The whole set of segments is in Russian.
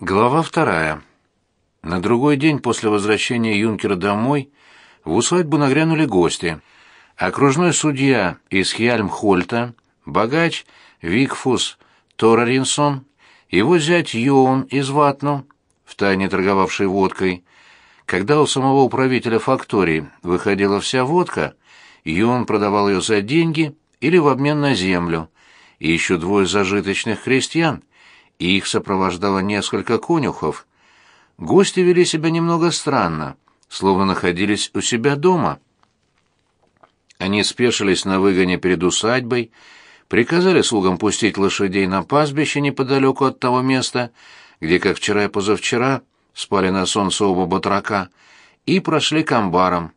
Глава вторая. На другой день после возвращения юнкера домой в усадьбу нагрянули гости. Окружной судья из Хьяльмхольта, богач Викфус Тораринсон, его зять Йоун из Ватну, втайне торговавший водкой. Когда у самого управителя фактории выходила вся водка, Йоун продавал ее за деньги или в обмен на землю, и еще двое зажиточных крестьян — и их сопровождало несколько конюхов. Гости вели себя немного странно, словно находились у себя дома. Они спешились на выгоне перед усадьбой, приказали слугам пустить лошадей на пастбище неподалеку от того места, где, как вчера и позавчера, спали на солнце оба батрака, и прошли к амбарам.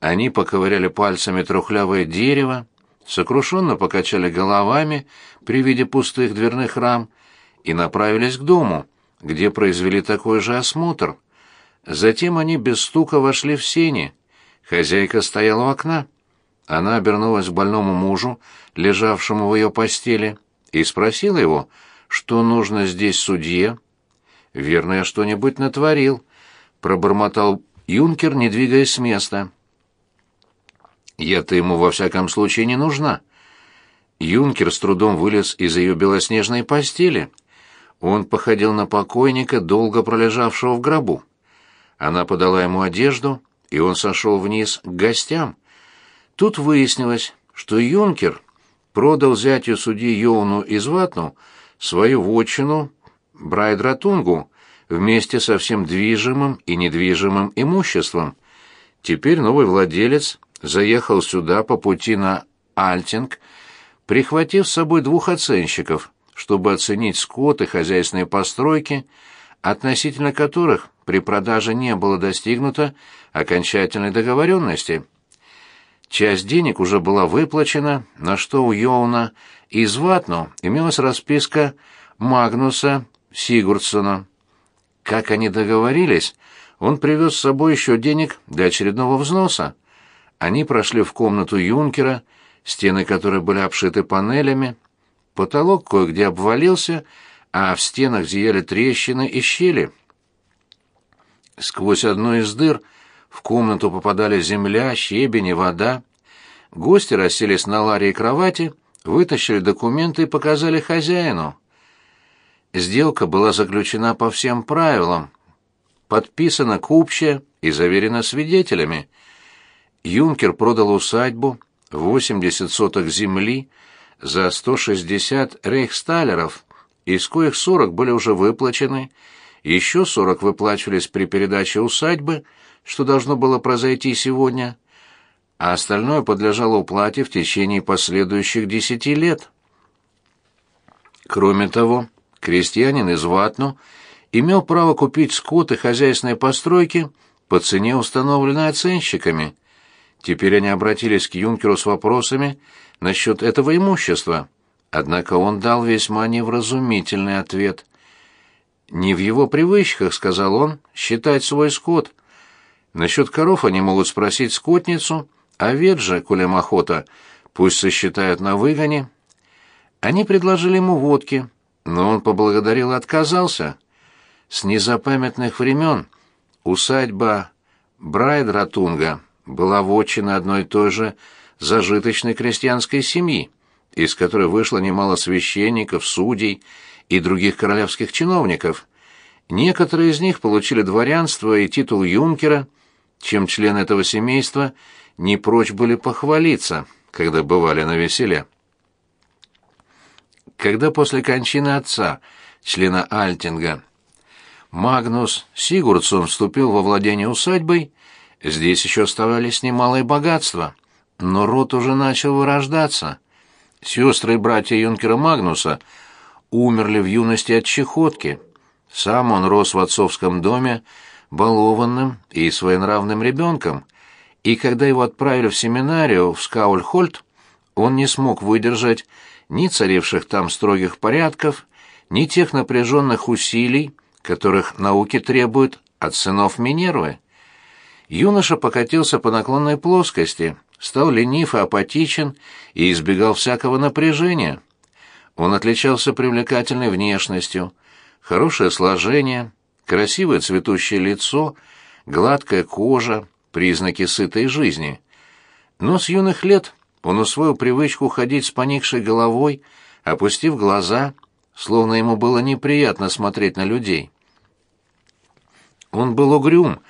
Они поковыряли пальцами трухлявое дерево, сокрушенно покачали головами при виде пустых дверных рам и направились к дому, где произвели такой же осмотр. Затем они без стука вошли в сени. Хозяйка стояла у окна. Она обернулась к больному мужу, лежавшему в ее постели, и спросила его, что нужно здесь судье. «Верно, я что-нибудь натворил», — пробормотал юнкер, не двигаясь с места. «Я-то ему во всяком случае не нужна». Юнкер с трудом вылез из ее белоснежной постели. Он походил на покойника, долго пролежавшего в гробу. Она подала ему одежду, и он сошел вниз к гостям. Тут выяснилось, что юнкер продал зятю судьи Йоуну из Ватну свою вотчину Брайдратунгу вместе со всем движимым и недвижимым имуществом. Теперь новый владелец заехал сюда по пути на Альтинг, прихватив с собой двух оценщиков — чтобы оценить скот и хозяйственные постройки, относительно которых при продаже не было достигнуто окончательной договоренности. Часть денег уже была выплачена, на что у Йоуна из Ватну имелась расписка Магнуса Сигурдсона. Как они договорились, он привез с собой еще денег для очередного взноса. Они прошли в комнату юнкера, стены которой были обшиты панелями, Потолок кое-где обвалился, а в стенах зияли трещины и щели. Сквозь одну из дыр в комнату попадали земля, щебень и вода. Гости расселись на ларе и кровати, вытащили документы и показали хозяину. Сделка была заключена по всем правилам, подписана купчая и заверена свидетелями. Юнкер продал усадьбу, 80 соток земли, за 160 рейхсталеров, из коих 40 были уже выплачены, еще 40 выплачивались при передаче усадьбы, что должно было произойти сегодня, а остальное подлежало уплате в течение последующих десяти лет. Кроме того, крестьянин из Ватну имел право купить скот и хозяйственные постройки по цене, установленной оценщиками. Теперь они обратились к юнкеру с вопросами насчет этого имущества, однако он дал весьма невразумительный ответ. «Не в его привычках, — сказал он, — считать свой скот. Насчет коров они могут спросить скотницу, а же, коли охота, пусть сосчитают на выгоне». Они предложили ему водки, но он поблагодарил и отказался. С незапамятных времен усадьба Брайдратунга была вотчина одной и той же зажиточной крестьянской семьи, из которой вышло немало священников, судей и других королевских чиновников. Некоторые из них получили дворянство и титул юнкера, чем члены этого семейства не прочь были похвалиться, когда бывали на веселе. Когда после кончины отца, члена Альтинга, Магнус Сигурдсон вступил во владение усадьбой, здесь еще оставались немалые богатства но род уже начал вырождаться. Сестры и братья юнкера Магнуса умерли в юности от чехотки. Сам он рос в отцовском доме, балованным и своенравным ребенком, и когда его отправили в семинарию в Скаульхольд, он не смог выдержать ни царивших там строгих порядков, ни тех напряженных усилий, которых науки требуют от сынов Минервы. Юноша покатился по наклонной плоскости — стал ленив и апатичен и избегал всякого напряжения. Он отличался привлекательной внешностью, хорошее сложение, красивое цветущее лицо, гладкая кожа, признаки сытой жизни. Но с юных лет он усвоил привычку ходить с поникшей головой, опустив глаза, словно ему было неприятно смотреть на людей. Он был угрюм,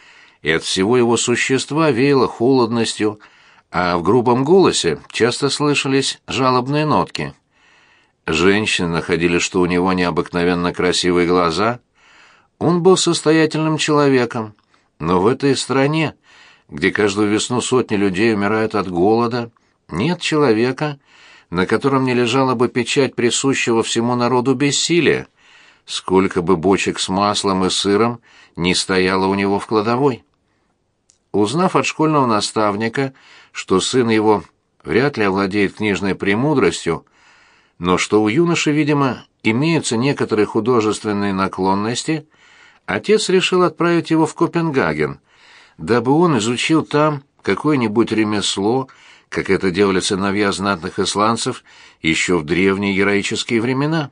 и от всего его существа веяло холодностью, а в грубом голосе часто слышались жалобные нотки. Женщины находили, что у него необыкновенно красивые глаза. Он был состоятельным человеком, но в этой стране, где каждую весну сотни людей умирают от голода, нет человека, на котором не лежала бы печать присущего всему народу бессилия, сколько бы бочек с маслом и сыром не стояло у него в кладовой. Узнав от школьного наставника, что сын его вряд ли овладеет книжной премудростью, но что у юноши, видимо, имеются некоторые художественные наклонности, отец решил отправить его в Копенгаген, дабы он изучил там какое-нибудь ремесло, как это делали сыновья знатных исландцев еще в древние героические времена.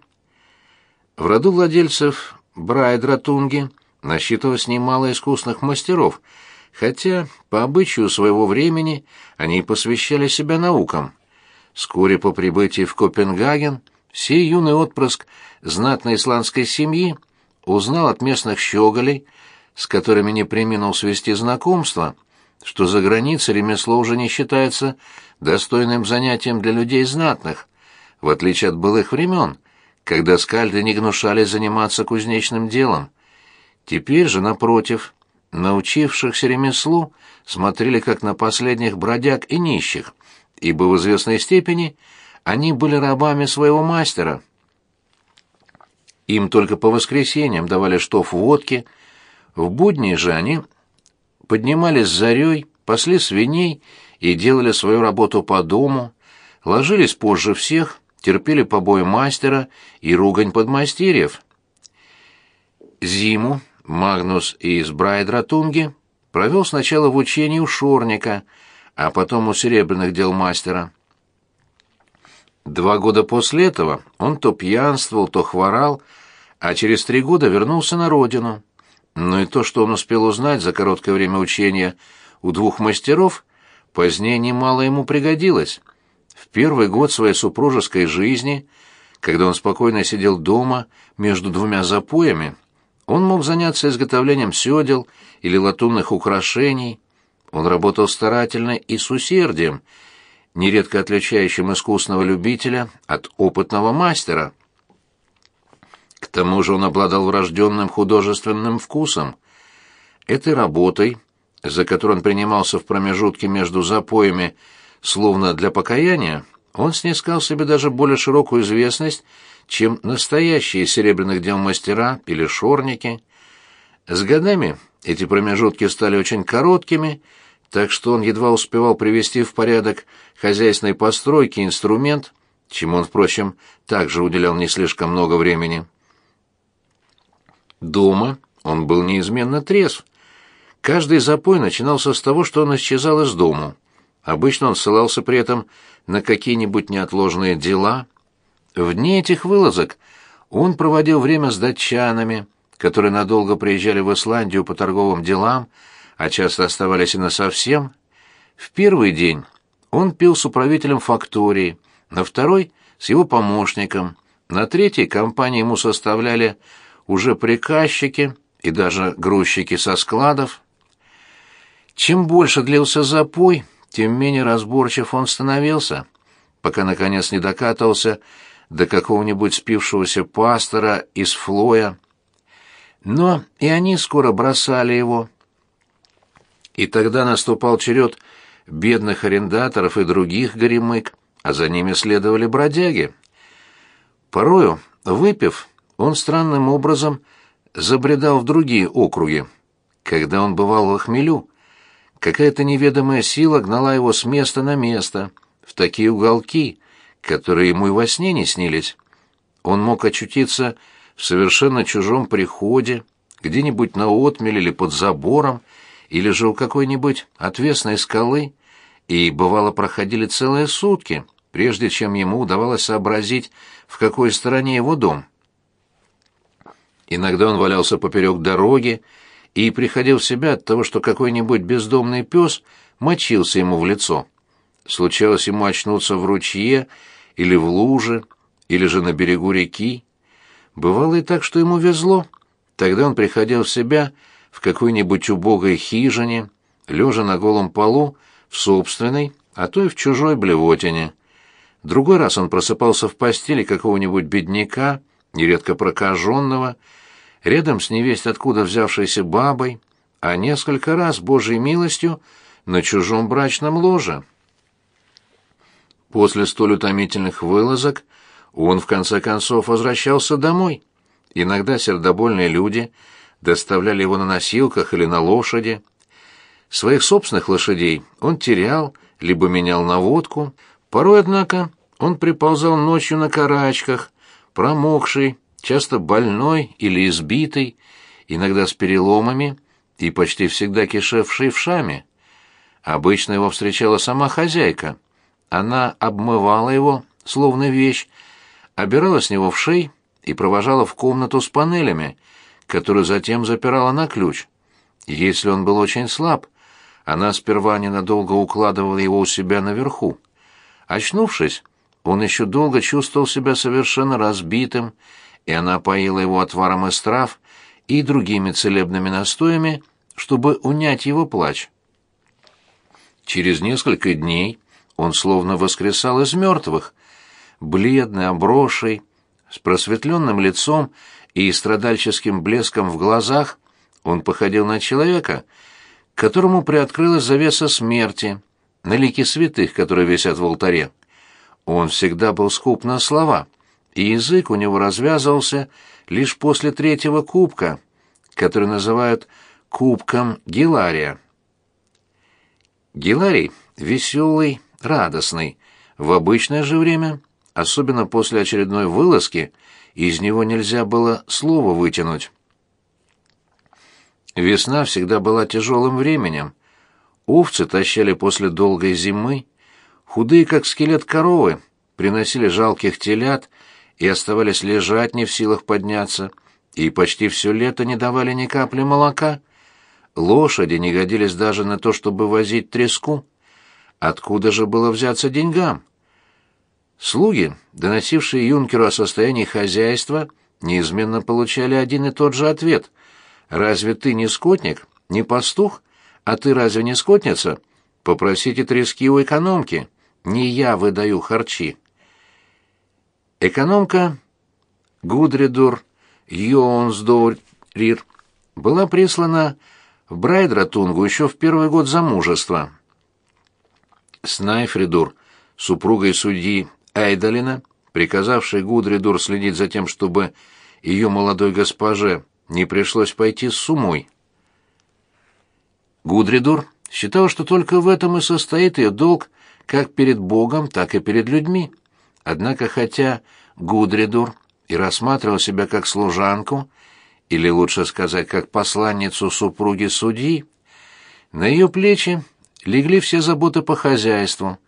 В роду владельцев Брайдратунги насчитывалось немало искусных мастеров, хотя по обычаю своего времени они посвящали себя наукам. Вскоре по прибытии в Копенгаген сей юный отпрыск знатной исландской семьи узнал от местных щеголей, с которыми не преминул свести знакомство, что за границей ремесло уже не считается достойным занятием для людей знатных, в отличие от былых времен, когда скальды не гнушались заниматься кузнечным делом. Теперь же, напротив, научившихся ремеслу смотрели как на последних бродяг и нищих, ибо в известной степени они были рабами своего мастера. Им только по воскресеньям давали штоф водки, в будни же они поднимались зарей, пасли свиней и делали свою работу по дому, ложились позже всех, терпели побои мастера и ругань подмастерьев. Зиму Магнус из Брайдратунги провел сначала в учении у Шорника, а потом у серебряных дел мастера. Два года после этого он то пьянствовал, то хворал, а через три года вернулся на родину. Но и то, что он успел узнать за короткое время учения у двух мастеров, позднее немало ему пригодилось. В первый год своей супружеской жизни, когда он спокойно сидел дома между двумя запоями, он мог заняться изготовлением сёдел или латунных украшений. Он работал старательно и с усердием, нередко отличающим искусного любителя от опытного мастера. К тому же он обладал врожденным художественным вкусом. Этой работой, за которую он принимался в промежутке между запоями, словно для покаяния, он снискал себе даже более широкую известность, чем настоящие серебряных дел мастера или шорники. С годами эти промежутки стали очень короткими, так что он едва успевал привести в порядок хозяйственной постройки инструмент, чему он, впрочем, также уделял не слишком много времени. Дома он был неизменно трезв. Каждый запой начинался с того, что он исчезал из дому. Обычно он ссылался при этом на какие-нибудь неотложные дела. В дни этих вылазок он проводил время с датчанами, которые надолго приезжали в Исландию по торговым делам, а часто оставались и насовсем. В первый день он пил с управителем фактории, на второй — с его помощником, на третий компании ему составляли уже приказчики и даже грузчики со складов. Чем больше длился запой, тем менее разборчив он становился, пока, наконец, не докатывался до какого-нибудь спившегося пастора из Флоя. Но и они скоро бросали его. И тогда наступал черед бедных арендаторов и других горемык, а за ними следовали бродяги. Порою, выпив, он странным образом забредал в другие округи. Когда он бывал в хмелю, какая-то неведомая сила гнала его с места на место, в такие уголки, которые ему и во сне не снились. Он мог очутиться в совершенно чужом приходе, где-нибудь на отмеле или под забором, или же у какой-нибудь отвесной скалы, и, бывало, проходили целые сутки, прежде чем ему удавалось сообразить, в какой стороне его дом. Иногда он валялся поперек дороги и приходил в себя от того, что какой-нибудь бездомный пес мочился ему в лицо. Случалось ему очнуться в ручье или в луже, или же на берегу реки. Бывало и так, что ему везло. Тогда он приходил в себя в какой-нибудь убогой хижине, лежа на голом полу, в собственной, а то и в чужой блевотине. Другой раз он просыпался в постели какого-нибудь бедняка, нередко прокаженного, рядом с невесть откуда взявшейся бабой, а несколько раз, Божьей милостью, на чужом брачном ложе. После столь утомительных вылазок он, в конце концов, возвращался домой. Иногда сердобольные люди доставляли его на носилках или на лошади. Своих собственных лошадей он терял, либо менял на водку. Порой, однако, он приползал ночью на карачках, промокший, часто больной или избитый, иногда с переломами и почти всегда кишевший в шаме. Обычно его встречала сама хозяйка. Она обмывала его, словно вещь, обирала с него в шей и провожала в комнату с панелями, которую затем запирала на ключ. Если он был очень слаб, она сперва ненадолго укладывала его у себя наверху. Очнувшись, он еще долго чувствовал себя совершенно разбитым, и она поила его отваром из трав и другими целебными настоями, чтобы унять его плач. Через несколько дней он словно воскресал из мертвых, бледный, обросший, с просветленным лицом и страдальческим блеском в глазах, он походил на человека, которому приоткрылась завеса смерти, на лики святых, которые висят в алтаре. Он всегда был скуп на слова, и язык у него развязывался лишь после третьего кубка, который называют кубком Гилария. Гиларий — веселый, радостный. В обычное же время, особенно после очередной вылазки, из него нельзя было слова вытянуть. Весна всегда была тяжелым временем. Овцы тащали после долгой зимы, худые, как скелет коровы, приносили жалких телят и оставались лежать не в силах подняться, и почти все лето не давали ни капли молока. Лошади не годились даже на то, чтобы возить треску. Откуда же было взяться деньгам? Слуги, доносившие юнкеру о состоянии хозяйства, неизменно получали один и тот же ответ. «Разве ты не скотник, не пастух? А ты разве не скотница? Попросите трески у экономки. Не я выдаю харчи». Экономка Гудридур Йонсдорир была прислана в Брайдратунгу еще в первый год замужества. Снайфридур, супругой судьи Эйдалина, приказавшей Гудридур следить за тем, чтобы ее молодой госпоже не пришлось пойти с умой. Гудридур считал, что только в этом и состоит ее долг как перед Богом, так и перед людьми. Однако, хотя Гудридур и рассматривал себя как служанку, или лучше сказать, как посланницу супруги судьи, на ее плечи легли все заботы по хозяйству,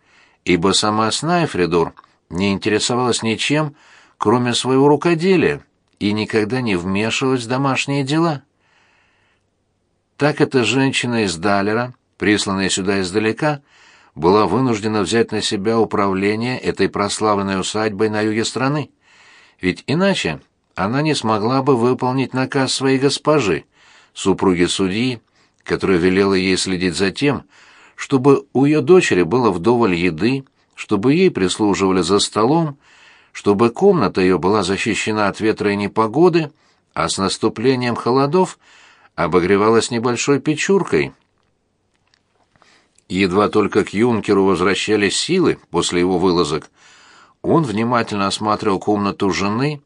ибо сама Снайфридур не интересовалась ничем, кроме своего рукоделия, и никогда не вмешивалась в домашние дела. Так эта женщина из Далера, присланная сюда издалека, была вынуждена взять на себя управление этой прославленной усадьбой на юге страны. Ведь иначе она не смогла бы выполнить наказ своей госпожи, супруги судьи, которая велела ей следить за тем, чтобы у ее дочери было вдоволь еды, чтобы ей прислуживали за столом, чтобы комната ее была защищена от ветра и непогоды, а с наступлением холодов обогревалась небольшой печуркой. Едва только к юнкеру возвращались силы после его вылазок, он внимательно осматривал комнату жены,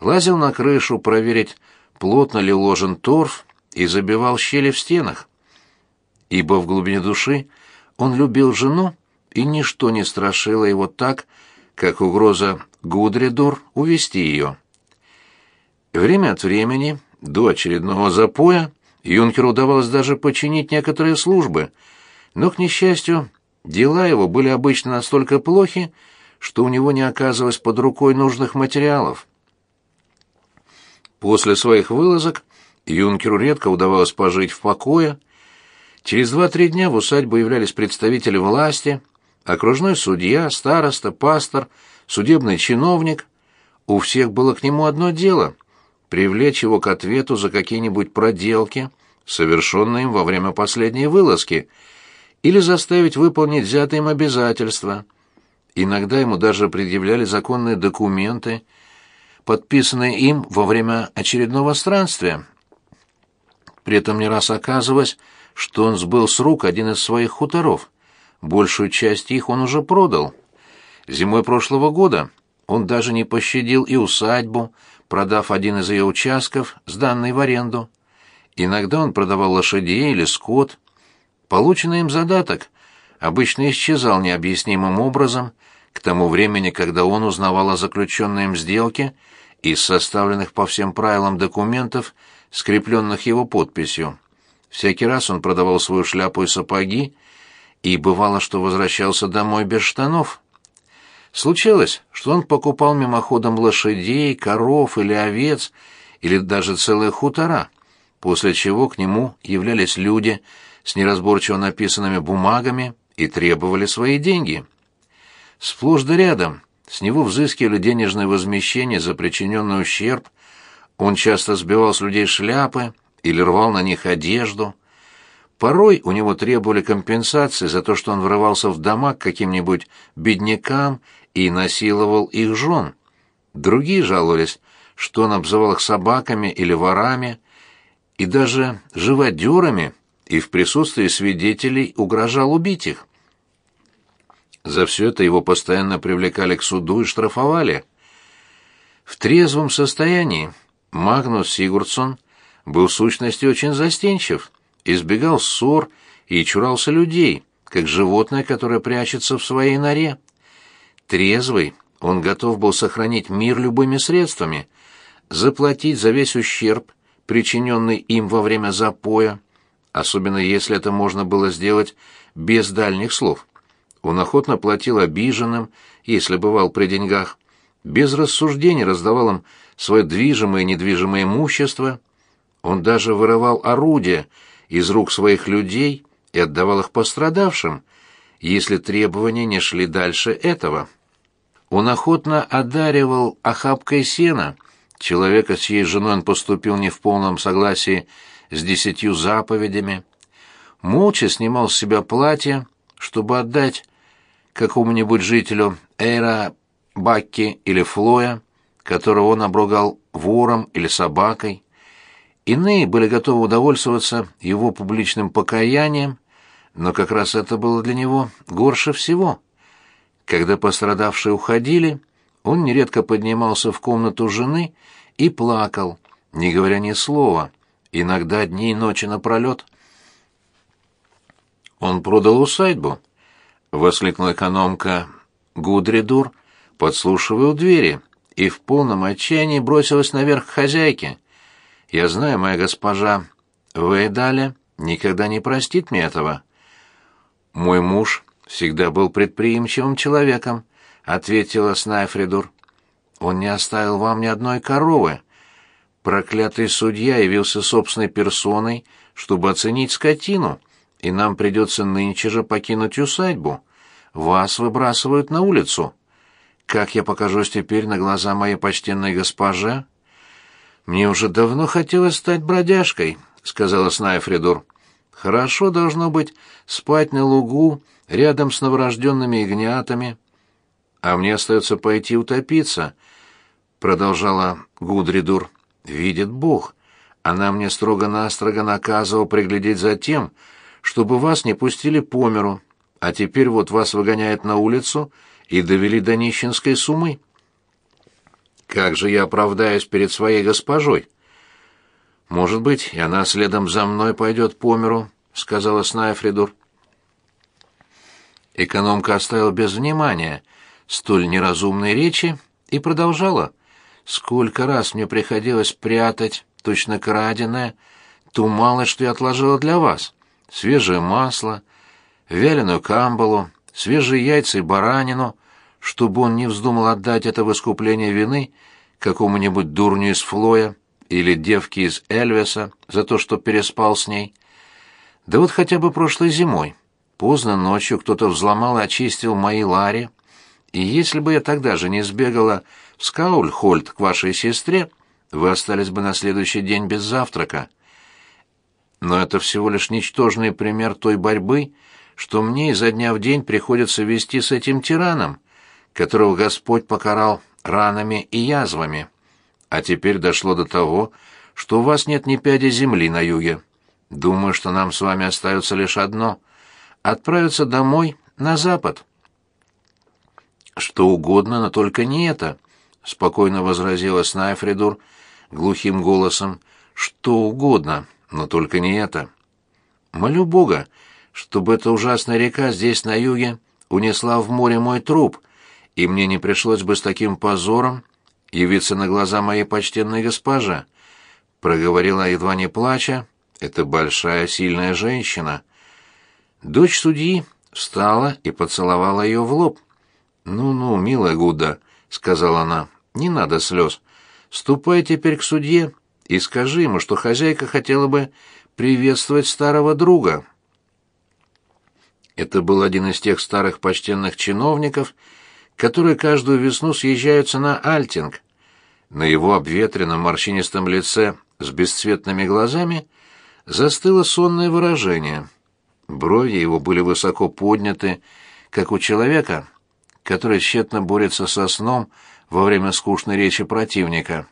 лазил на крышу проверить, плотно ли уложен торф, и забивал щели в стенах ибо в глубине души он любил жену, и ничто не страшило его так, как угроза Гудридор увести ее. Время от времени, до очередного запоя, юнкеру удавалось даже починить некоторые службы, но, к несчастью, дела его были обычно настолько плохи, что у него не оказывалось под рукой нужных материалов. После своих вылазок юнкеру редко удавалось пожить в покое. Через два-три дня в усадьбу являлись представители власти, окружной судья, староста, пастор, судебный чиновник. У всех было к нему одно дело — привлечь его к ответу за какие-нибудь проделки, совершенные им во время последней вылазки, или заставить выполнить взятые им обязательства. Иногда ему даже предъявляли законные документы, подписанные им во время очередного странствия. При этом не раз оказывалось, что он сбыл с рук один из своих хуторов. Большую часть их он уже продал. Зимой прошлого года он даже не пощадил и усадьбу, продав один из ее участков, сданный в аренду. Иногда он продавал лошадей или скот. Полученный им задаток обычно исчезал необъяснимым образом к тому времени, когда он узнавал о заключенной им сделке из составленных по всем правилам документов, скрепленных его подписью. Всякий раз он продавал свою шляпу и сапоги, и бывало, что возвращался домой без штанов. Случалось, что он покупал мимоходом лошадей, коров или овец, или даже целые хутора, после чего к нему являлись люди с неразборчиво написанными бумагами и требовали свои деньги. Сплошь да рядом с него взыскивали денежное возмещение за причиненный ущерб, он часто сбивал с людей шляпы или рвал на них одежду. Порой у него требовали компенсации за то, что он врывался в дома к каким-нибудь беднякам и насиловал их жен. Другие жаловались, что он обзывал их собаками или ворами, и даже живодерами, и в присутствии свидетелей угрожал убить их. За все это его постоянно привлекали к суду и штрафовали. В трезвом состоянии Магнус Сигурдсон был в сущности очень застенчив, избегал ссор и чурался людей, как животное, которое прячется в своей норе. Трезвый, он готов был сохранить мир любыми средствами, заплатить за весь ущерб, причиненный им во время запоя, особенно если это можно было сделать без дальних слов. Он охотно платил обиженным, если бывал при деньгах, без рассуждений раздавал им свое движимое и недвижимое имущество. Он даже вырывал орудия из рук своих людей и отдавал их пострадавшим, если требования не шли дальше этого. Он охотно одаривал охапкой сена человека, с чьей женой он поступил не в полном согласии с десятью заповедями, молча снимал с себя платье, чтобы отдать какому-нибудь жителю Эйра, Бакки или Флоя, которого он обругал вором или собакой. Иные были готовы удовольствоваться его публичным покаянием, но как раз это было для него горше всего. Когда пострадавшие уходили, он нередко поднимался в комнату жены и плакал, не говоря ни слова, иногда дни и ночи напролет. Он продал усадьбу, воскликнула экономка Гудридур, подслушивая у двери, и в полном отчаянии бросилась наверх к хозяйке. «Я знаю, моя госпожа Вейдаля никогда не простит мне этого. Мой муж всегда был предприимчивым человеком», — ответила Снайфридур. «Он не оставил вам ни одной коровы. Проклятый судья явился собственной персоной, чтобы оценить скотину» и нам придется нынче же покинуть усадьбу. Вас выбрасывают на улицу. Как я покажусь теперь на глаза моей почтенной госпоже? Мне уже давно хотелось стать бродяжкой, сказала Снайфридур. Хорошо должно быть спать на лугу рядом с новорожденными ягнятами. А мне остается пойти утопиться, продолжала Гудридур. Видит Бог, она мне строго-настрого наказывала приглядеть за тем, чтобы вас не пустили по миру, а теперь вот вас выгоняют на улицу и довели до нищенской суммы. Как же я оправдаюсь перед своей госпожой? Может быть, и она следом за мной пойдет по миру, сказала Снайфридур. Экономка оставила без внимания столь неразумные речи и продолжала. Сколько раз мне приходилось прятать, точно краденое, ту малость, что я отложила для вас свежее масло, вяленую камбалу, свежие яйца и баранину, чтобы он не вздумал отдать это в искупление вины какому-нибудь дурню из Флоя или девки из Эльвеса за то, что переспал с ней. Да вот хотя бы прошлой зимой. Поздно ночью кто-то взломал и очистил мои лари, и если бы я тогда же не сбегала в Скаульхольд к вашей сестре, вы остались бы на следующий день без завтрака. Но это всего лишь ничтожный пример той борьбы, что мне изо дня в день приходится вести с этим тираном, которого Господь покарал ранами и язвами. А теперь дошло до того, что у вас нет ни пяди земли на юге. Думаю, что нам с вами остается лишь одно — отправиться домой на запад. Что угодно, но только не это, — спокойно возразила Снайфридур глухим голосом. Что угодно, но только не это. Молю Бога, чтобы эта ужасная река здесь, на юге, унесла в море мой труп, и мне не пришлось бы с таким позором явиться на глаза моей почтенной госпожи, проговорила едва не плача, это большая сильная женщина. Дочь судьи встала и поцеловала ее в лоб. «Ну-ну, милая Гуда», — сказала она, — «не надо слез. Ступай теперь к судье и скажи ему, что хозяйка хотела бы приветствовать старого друга». Это был один из тех старых почтенных чиновников, которые каждую весну съезжаются на Альтинг. На его обветренном морщинистом лице с бесцветными глазами застыло сонное выражение. Брови его были высоко подняты, как у человека, который тщетно борется со сном во время скучной речи противника.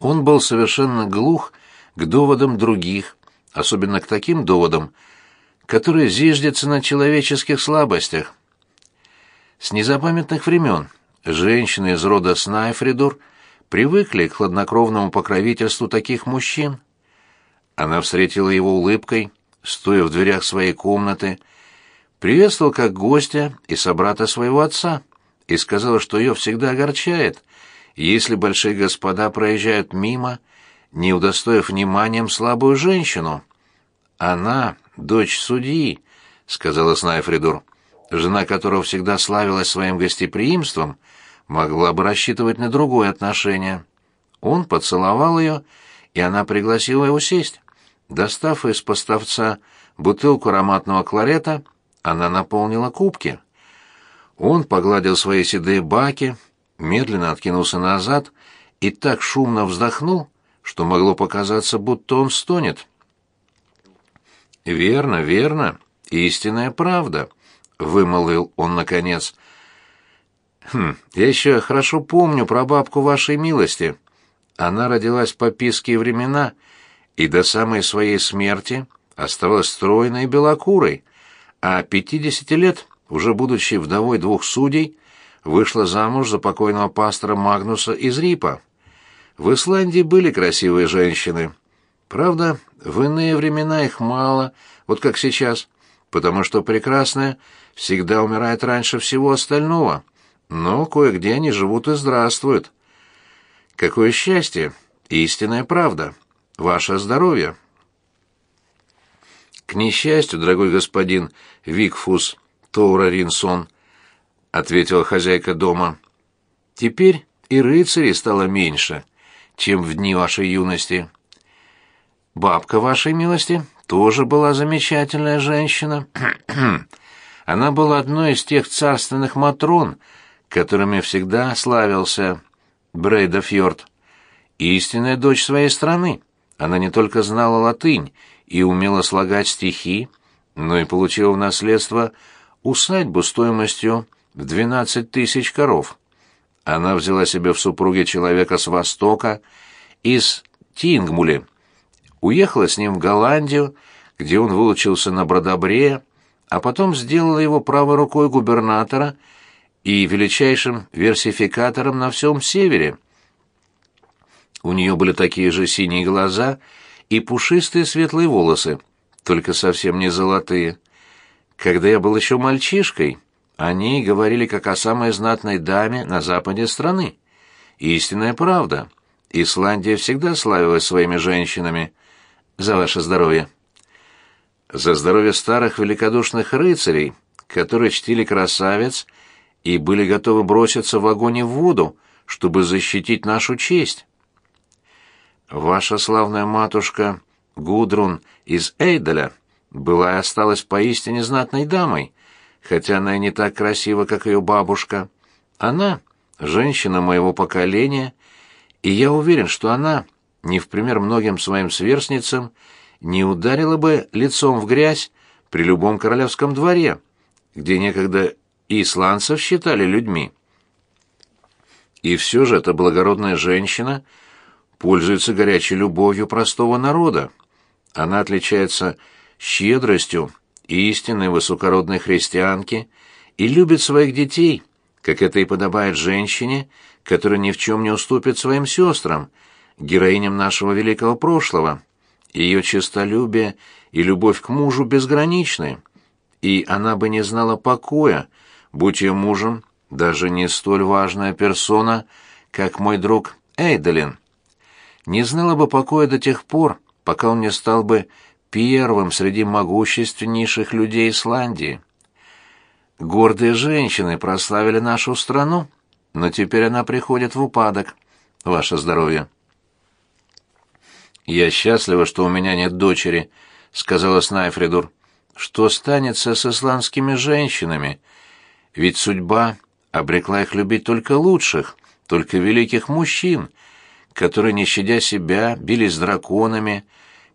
Он был совершенно глух к доводам других, особенно к таким доводам, которые зиждятся на человеческих слабостях. С незапамятных времен женщины из рода Снайфридур привыкли к хладнокровному покровительству таких мужчин. Она встретила его улыбкой, стоя в дверях своей комнаты, приветствовал как гостя и собрата своего отца и сказала, что ее всегда огорчает, если большие господа проезжают мимо, не удостоив вниманием слабую женщину. Она — дочь судьи, — сказала Снайфридур. Жена которого всегда славилась своим гостеприимством, могла бы рассчитывать на другое отношение. Он поцеловал ее, и она пригласила его сесть. Достав из поставца бутылку ароматного кларета, она наполнила кубки. Он погладил свои седые баки, медленно откинулся назад и так шумно вздохнул, что могло показаться, будто он стонет. «Верно, верно, истинная правда», — вымолвил он наконец. «Хм, я еще хорошо помню про бабку вашей милости. Она родилась по писке времена и до самой своей смерти оставалась стройной и белокурой, а пятидесяти лет, уже будучи вдовой двух судей, вышла замуж за покойного пастора Магнуса из Рипа. В Исландии были красивые женщины. Правда, в иные времена их мало, вот как сейчас, потому что прекрасная всегда умирает раньше всего остального, но кое-где они живут и здравствуют. Какое счастье! Истинная правда. Ваше здоровье. К несчастью, дорогой господин Викфус Тоураринсон, ответила хозяйка дома. Теперь и рыцарей стало меньше, чем в дни вашей юности. Бабка вашей милости тоже была замечательная женщина. Она была одной из тех царственных матрон, которыми всегда славился Брейдафьорд. Истинная дочь своей страны. Она не только знала латынь и умела слагать стихи, но и получила в наследство усадьбу стоимостью в двенадцать тысяч коров. Она взяла себе в супруге человека с Востока, из Тингмули, уехала с ним в Голландию, где он выучился на бродобре, а потом сделала его правой рукой губернатора и величайшим версификатором на всем севере. У нее были такие же синие глаза и пушистые светлые волосы, только совсем не золотые. Когда я был еще мальчишкой, о ней говорили как о самой знатной даме на западе страны. Истинная правда. Исландия всегда славилась своими женщинами — за ваше здоровье. За здоровье старых великодушных рыцарей, которые чтили красавец и были готовы броситься в огонь и в воду, чтобы защитить нашу честь. Ваша славная матушка Гудрун из Эйделя была и осталась поистине знатной дамой, хотя она и не так красива, как ее бабушка. Она — женщина моего поколения, и я уверен, что она, не в пример многим своим сверстницам, не ударила бы лицом в грязь при любом королевском дворе, где некогда исландцев считали людьми. И все же эта благородная женщина пользуется горячей любовью простого народа. Она отличается щедростью истинной высокородной христианки и любит своих детей, как это и подобает женщине, которая ни в чем не уступит своим сестрам, героиням нашего великого прошлого. Ее честолюбие и любовь к мужу безграничны, и она бы не знала покоя, будь ее мужем даже не столь важная персона, как мой друг Эйделин. Не знала бы покоя до тех пор, пока он не стал бы первым среди могущественнейших людей Исландии. Гордые женщины прославили нашу страну, но теперь она приходит в упадок. Ваше здоровье. «Я счастлива, что у меня нет дочери», — сказала Снайфридур. «Что станется с исландскими женщинами? Ведь судьба обрекла их любить только лучших, только великих мужчин, которые, не щадя себя, бились с драконами,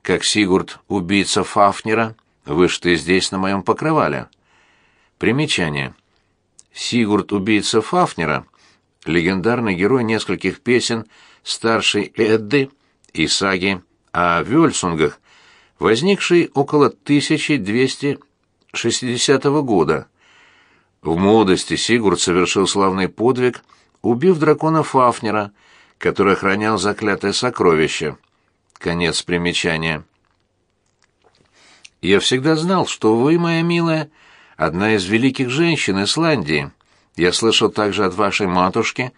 как Сигурд, убийца Фафнера, вышитый здесь на моем покрывале». Примечание. Сигурд, убийца Фафнера, легендарный герой нескольких песен старшей Эдды и саги о Вёльсунгах, возникшей около 1260 года. В молодости Сигурд совершил славный подвиг, убив дракона Фафнера, который охранял заклятое сокровище. Конец примечания. «Я всегда знал, что вы, моя милая, одна из великих женщин Исландии. Я слышал также от вашей матушки,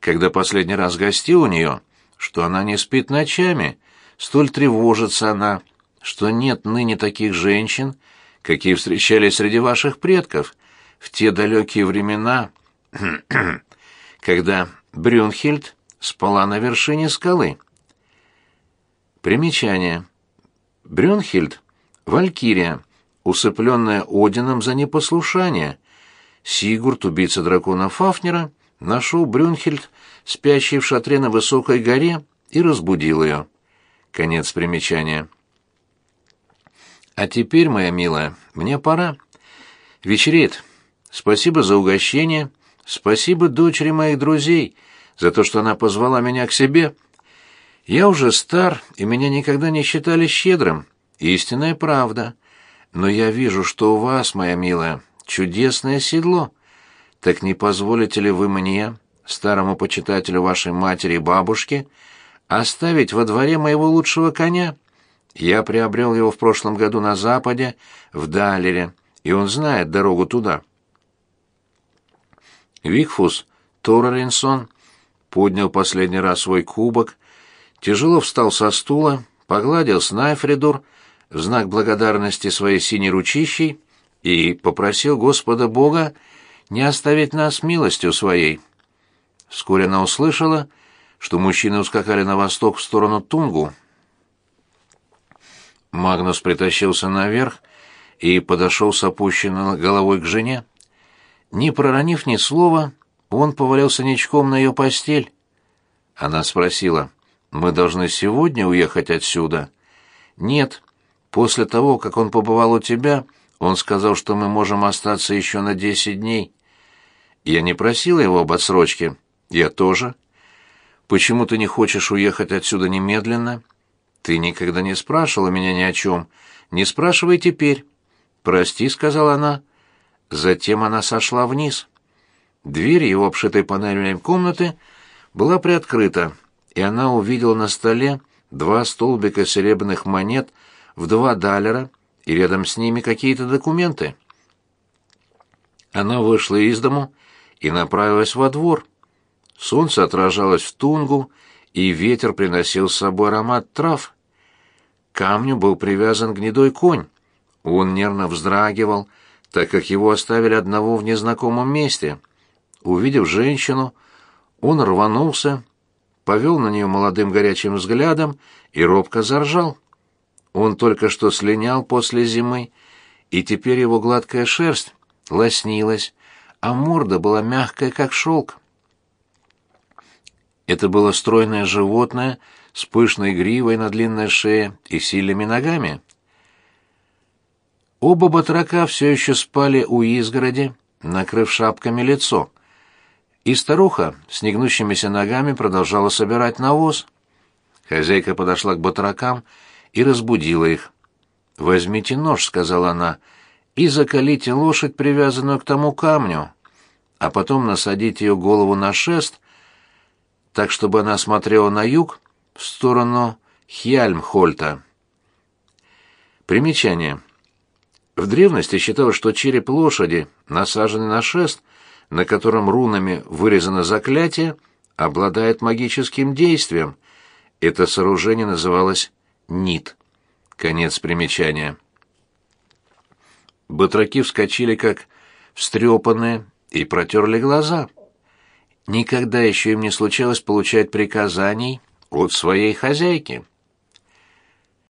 когда последний раз гостил у нее, что она не спит ночами, столь тревожится она, что нет ныне таких женщин, какие встречались среди ваших предков в те далекие времена, когда Брюнхельд спала на вершине скалы. Примечание. Брюнхельд — валькирия, усыпленная Одином за непослушание. Сигурд, убийца дракона Фафнера, нашел Брюнхельд, спящей в шатре на высокой горе, и разбудил ее. Конец примечания. А теперь, моя милая, мне пора. Вечереет. Спасибо за угощение. Спасибо дочери моих друзей за то, что она позвала меня к себе. Я уже стар, и меня никогда не считали щедрым. Истинная правда. Но я вижу, что у вас, моя милая, чудесное седло. Так не позволите ли вы мне, старому почитателю вашей матери и бабушки, оставить во дворе моего лучшего коня? Я приобрел его в прошлом году на западе, в Далере, и он знает дорогу туда. Викфус Торренсон поднял последний раз свой кубок, тяжело встал со стула, погладил Снайфридур в знак благодарности своей синей ручищей и попросил Господа Бога не оставить нас милостью своей. Вскоре она услышала, что мужчины ускакали на восток в сторону Тунгу. Магнус притащился наверх и подошел с опущенной головой к жене. Не проронив ни слова, он повалился ничком на ее постель. Она спросила, «Мы должны сегодня уехать отсюда?» «Нет. После того, как он побывал у тебя, он сказал, что мы можем остаться еще на десять дней. Я не просила его об отсрочке. Я тоже. Почему ты не хочешь уехать отсюда немедленно? Ты никогда не спрашивала меня ни о чем. Не спрашивай теперь. Прости, сказала она. Затем она сошла вниз. Дверь его обшитой панелями комнаты была приоткрыта, и она увидела на столе два столбика серебряных монет в два даллера и рядом с ними какие-то документы. Она вышла из дому и направилась во двор. Солнце отражалось в тунгу, и ветер приносил с собой аромат трав. К камню был привязан гнедой конь. Он нервно вздрагивал, так как его оставили одного в незнакомом месте. Увидев женщину, он рванулся, повел на нее молодым горячим взглядом и робко заржал. Он только что слинял после зимы, и теперь его гладкая шерсть лоснилась, а морда была мягкая, как шелк. Это было стройное животное с пышной гривой на длинной шее и сильными ногами. Оба батрака все еще спали у изгороди, накрыв шапками лицо. И старуха с негнущимися ногами продолжала собирать навоз. Хозяйка подошла к батракам и разбудила их. «Возьмите нож», — сказала она, — «и закалите лошадь, привязанную к тому камню, а потом насадите ее голову на шест, так, чтобы она смотрела на юг, в сторону Хьяльмхольта». Примечание. В древности считалось, что череп лошади, насаженный на шест, на котором рунами вырезано заклятие, обладает магическим действием. Это сооружение называлось нит. Конец примечания. Батраки вскочили как встрепанные и протерли глаза. Никогда еще им не случалось получать приказаний от своей хозяйки.